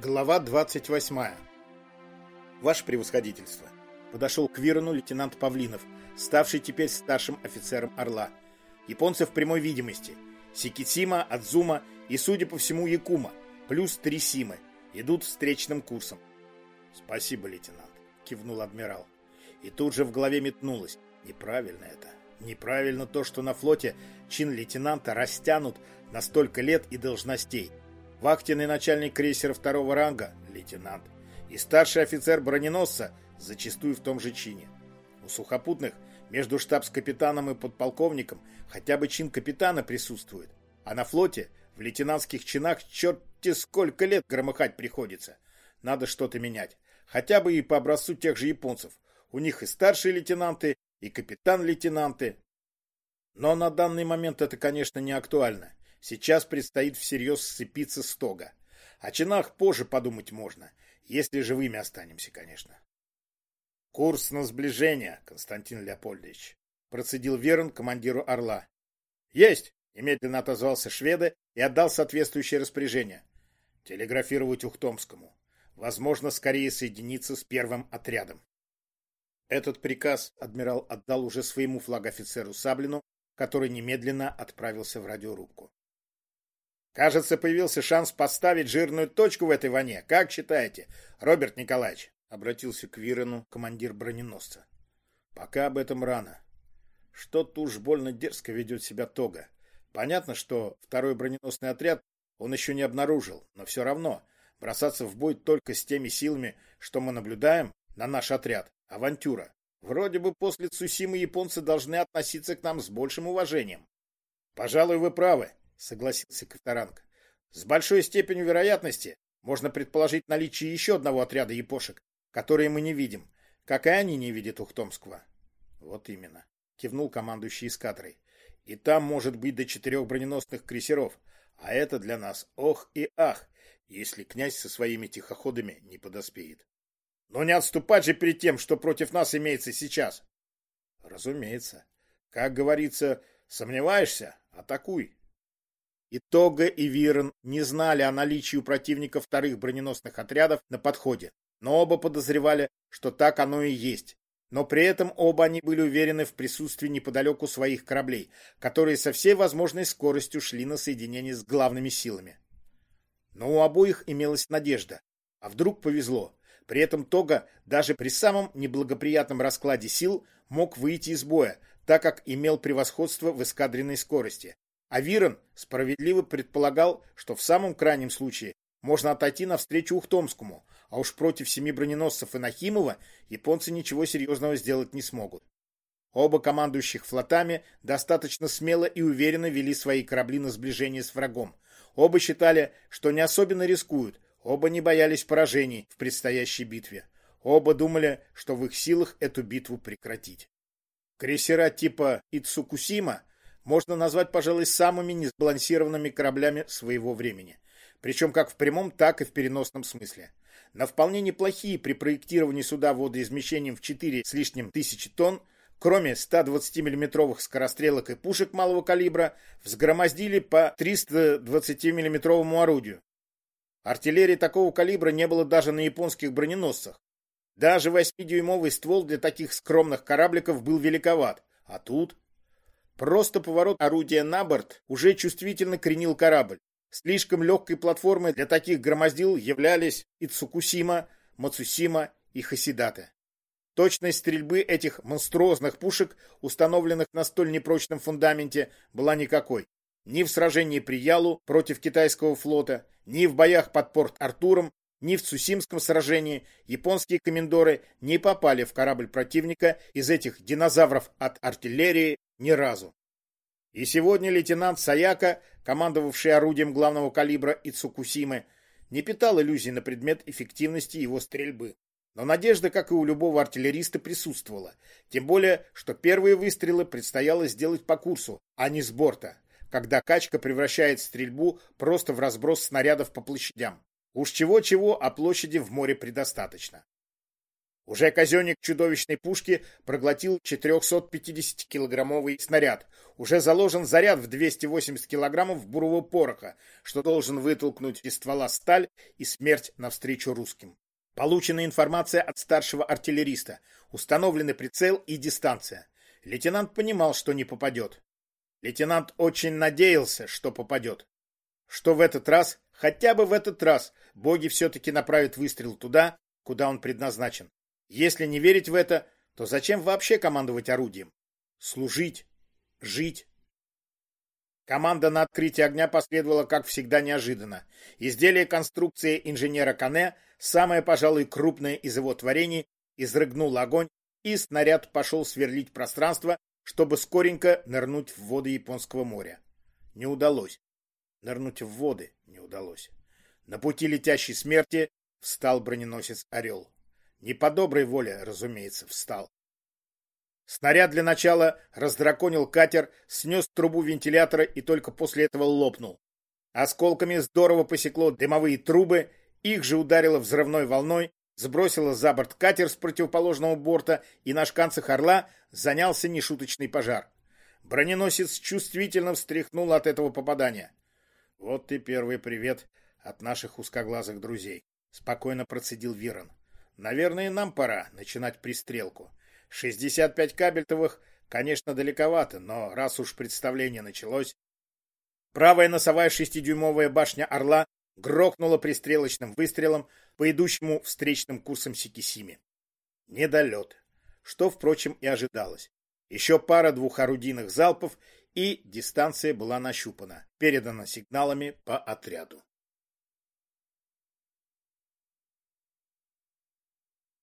Глава 28. Ваше превосходительство. Подошел к Вирону лейтенант Павлинов, ставший теперь старшим офицером «Орла». Японцы в прямой видимости. Сикитсима, Адзума и, судя по всему, Якума, плюс три Симы, идут встречным курсом. Спасибо, лейтенант, кивнул адмирал. И тут же в голове метнулось. Неправильно это. Неправильно то, что на флоте чин лейтенанта растянут на столько лет и должностей – вахтенный начальник крейсера второго ранга, лейтенант, и старший офицер броненосца, зачастую в том же чине. У сухопутных между штабс-капитаном и подполковником хотя бы чин капитана присутствует, а на флоте в лейтенантских чинах черти сколько лет громыхать приходится. Надо что-то менять, хотя бы и по образцу тех же японцев. У них и старшие лейтенанты, и капитан-лейтенанты. Но на данный момент это, конечно, не актуально. Сейчас предстоит всерьез сцепиться с тога. О чинах позже подумать можно, если живыми останемся, конечно. Курс на сближение, Константин Леопольдович. Процедил Верон командиру Орла. Есть! Немедленно отозвался шведа и отдал соответствующее распоряжение. Телеграфировать Ухтомскому. Возможно, скорее соединиться с первым отрядом. Этот приказ адмирал отдал уже своему флаг-офицеру Саблину, который немедленно отправился в радиорубку. Кажется, появился шанс поставить жирную точку в этой войне. Как считаете, Роберт Николаевич? Обратился к Вирену командир броненосца. Пока об этом рано. Что-то уж больно дерзко ведет себя Тога. Понятно, что второй броненосный отряд он еще не обнаружил, но все равно бросаться в бой только с теми силами, что мы наблюдаем на наш отряд. Авантюра. Вроде бы после Цусимы японцы должны относиться к нам с большим уважением. Пожалуй, вы правы, согласился Ковторанг. С большой степенью вероятности можно предположить наличие еще одного отряда япошек, которые мы не видим, как и они не видят Ухтомского. Вот именно, кивнул командующий эскадрой. И там может быть до четырех броненосных крейсеров, а это для нас ох и ах, если князь со своими тихоходами не подоспеет. Но не отступать же перед тем, что против нас имеется сейчас. Разумеется. Как говорится, сомневаешься? Атакуй. И Тога, и Вирон не знали о наличии у противника вторых броненосных отрядов на подходе, но оба подозревали, что так оно и есть. Но при этом оба они были уверены в присутствии неподалеку своих кораблей, которые со всей возможной скоростью шли на соединение с главными силами. Но у обоих имелась надежда. А вдруг повезло? При этом Тога даже при самом неблагоприятном раскладе сил мог выйти из боя, так как имел превосходство в эскадренной скорости. А Вирон справедливо предполагал, что в самом крайнем случае можно отойти навстречу Ухтомскому, а уж против семи броненосцев и Нахимова японцы ничего серьезного сделать не смогут. Оба командующих флотами достаточно смело и уверенно вели свои корабли на сближение с врагом. Оба считали, что не особенно рискуют, оба не боялись поражений в предстоящей битве. Оба думали, что в их силах эту битву прекратить. Крейсера типа Ицукусима можно назвать, пожалуй, самыми несбалансированными кораблями своего времени. Причем как в прямом, так и в переносном смысле. На вполне неплохие при проектировании суда водоизмещением в 4 с лишним тысячи тонн, кроме 120 миллиметровых скорострелок и пушек малого калибра, взгромоздили по 320 миллиметровому орудию. Артиллерии такого калибра не было даже на японских броненосцах. Даже 8-дюймовый ствол для таких скромных корабликов был великоват. А тут Просто поворот орудия на борт уже чувствительно кренил корабль. Слишком легкой платформой для таких громоздил являлись и Цукусима, Мацусима и Хасидата. Точность стрельбы этих монструозных пушек, установленных на столь непрочном фундаменте, была никакой. Ни в сражении при Ялу против китайского флота, ни в боях под порт Артуром, ни в Цусимском сражении японские комендоры не попали в корабль противника из этих динозавров от артиллерии ни разу. И сегодня лейтенант Саяка, командовавший орудием главного калибра Ицукусимы, не питал иллюзий на предмет эффективности его стрельбы. Но надежда, как и у любого артиллериста, присутствовала. Тем более, что первые выстрелы предстояло сделать по курсу, а не с борта, когда качка превращает стрельбу просто в разброс снарядов по площадям. Уж чего-чего, а площади в море предостаточно. Уже казенник чудовищной пушки проглотил 450-килограммовый снаряд. Уже заложен заряд в 280 килограммов бурового пороха, что должен вытолкнуть из ствола сталь и смерть навстречу русским. Получена информация от старшего артиллериста. Установлены прицел и дистанция. Лейтенант понимал, что не попадет. Лейтенант очень надеялся, что попадет. Что в этот раз, хотя бы в этот раз, боги все-таки направят выстрел туда, куда он предназначен. Если не верить в это, то зачем вообще командовать орудием? Служить, жить. Команда на открытие огня последовала, как всегда, неожиданно. Изделие конструкции инженера Кане, самое, пожалуй, крупное из его творений, изрыгнул огонь, и снаряд пошел сверлить пространство, чтобы скоренько нырнуть в воды Японского моря. Не удалось. Нырнуть в воды не удалось. На пути летящей смерти встал броненосец «Орел». Не по доброй воле, разумеется, встал. Снаряд для начала раздраконил катер, снес трубу вентилятора и только после этого лопнул. Осколками здорово посекло дымовые трубы, их же ударило взрывной волной, сбросило за борт катер с противоположного борта, и на шканцах «Орла» занялся нешуточный пожар. Броненосец чувствительно встряхнул от этого попадания. «Вот и первый привет от наших узкоглазых друзей», — спокойно процедил Вирон. Наверное, нам пора начинать пристрелку. 65 кабельтовых, конечно, далековато, но раз уж представление началось... Правая носовая шестидюймовая башня «Орла» грохнула пристрелочным выстрелом по идущему встречным курсом Сикисими. Недолет, что, впрочем, и ожидалось. Еще пара двухорудийных залпов, и дистанция была нащупана, передана сигналами по отряду.